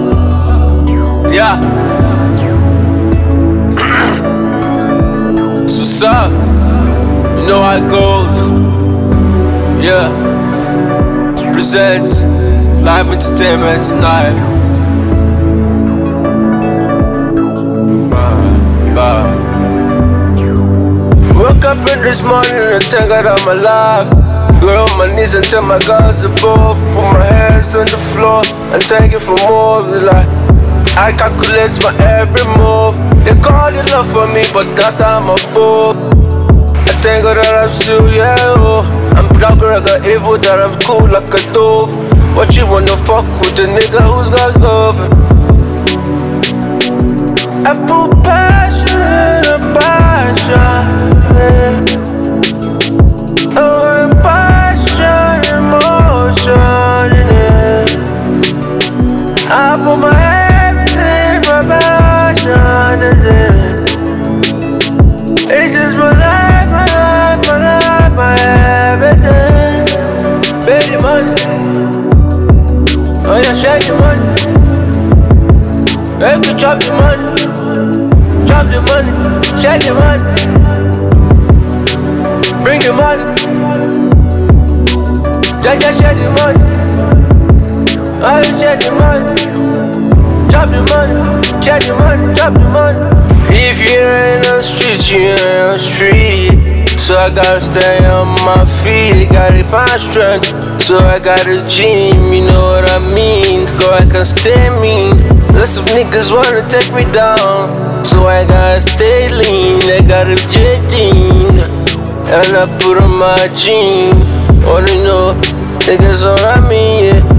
Yeah. so what's up? You know how it goes. Yeah. Presents live entertainment tonight. Bye. Bye. Woke up in this morning and thank God I'm alive. Go my knees tell my God's above. Put my hands on the floor and take it for more the life. I calculate my every move. They call it love for me, but that I'm a fool. I thank God that I'm still yeah. Oh. I'm proud I got evil that I'm cool like a dove. What you wanna fuck with a nigga who's got love? I put my everything for passion is it. It's just my life, my life, my life, my everything. Baby money. Oh yeah, shake the money. Hey, we drop the money. Drop the money. Shake the money. Bring the money. Yeah, yeah, shake the money. Oh, yeah, shake the money. Drop the money. Shake the money. Drop the money. If you ain't on the street, you ain't on the street. So I gotta stay on my feet, gotta find strength. So I got a gym, you know what I mean? Go, I can stay mean. Lots of niggas wanna take me down. So I gotta stay lean, I got a J-Dean. And I put on my jean. Only know, niggas what I mean, yeah.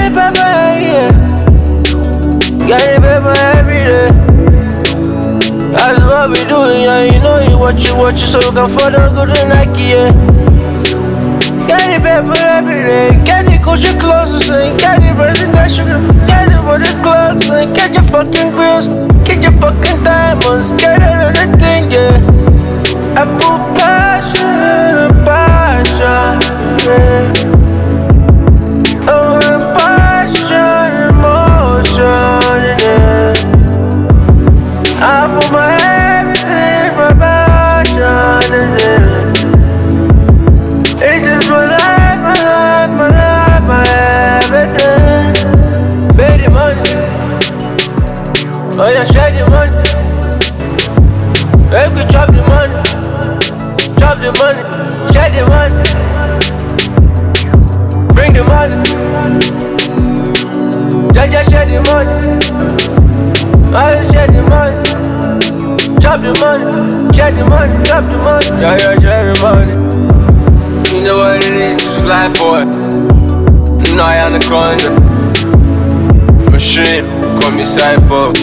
Got it, baby, yeah. Got baby, every day. That's what we doing, yeah. You know you watch it, watch it, so you can afford to go to Nike, yeah. Get it paper every day, get it Gucci clothes, and get it my everything for passion is it. It's just my life, my life, my life, my everything. Pay the money. Oh yeah, shake the money. Hey, we drop the money. Drop the money. Shake the money. Bring the money. Yeah, yeah, shake the money. Yeah, check the money. You know what it is, fly boy. You know I corner. Machine, call me cyborg.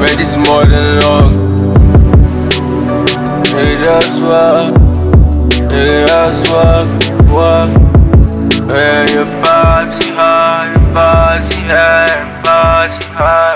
Man, this is more than a log. Hey, that's what. Hey, that's what. What? Hey, your body high, your body high, your body high.